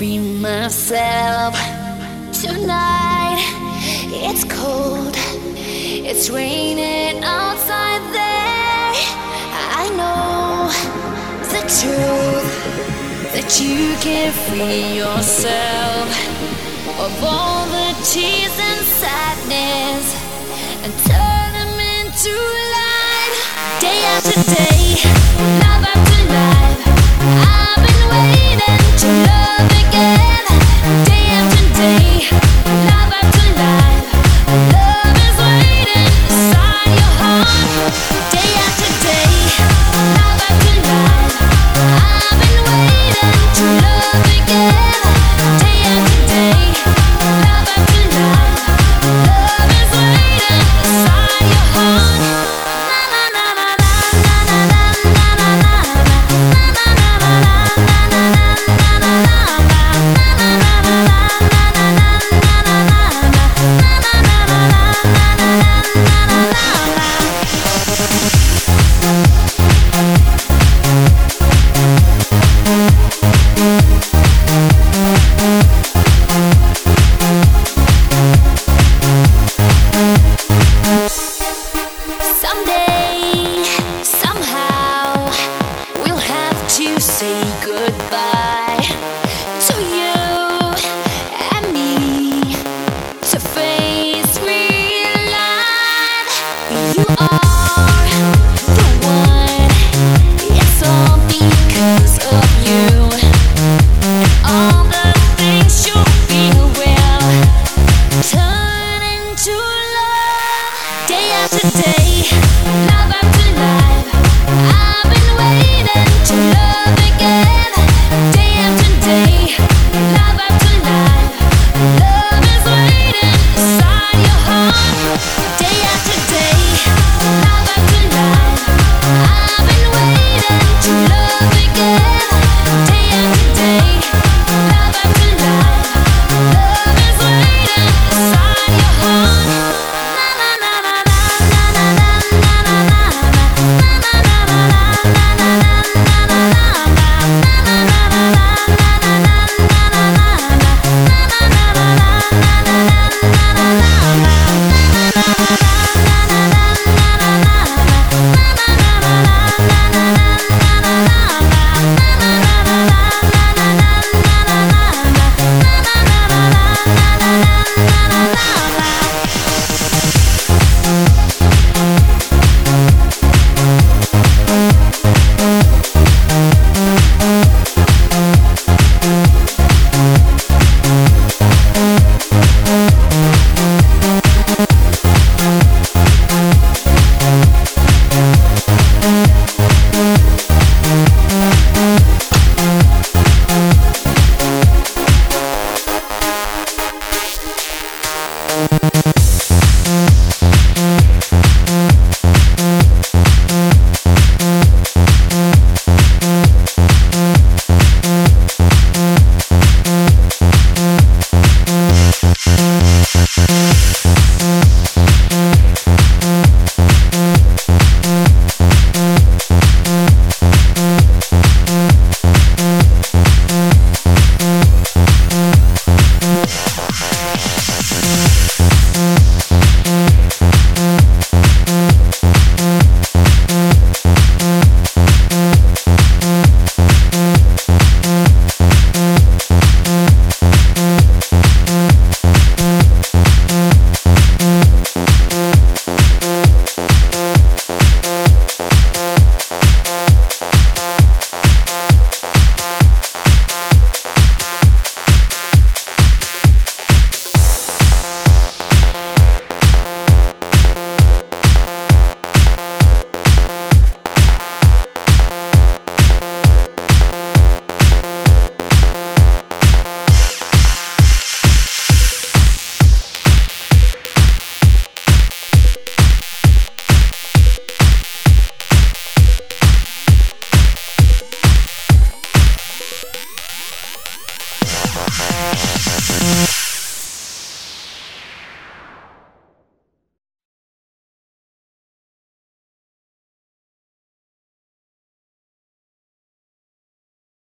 Free myself tonight? It's cold, it's raining outside there. I know the truth that you can free yourself of all the tears and sadness and turn them into light day after day.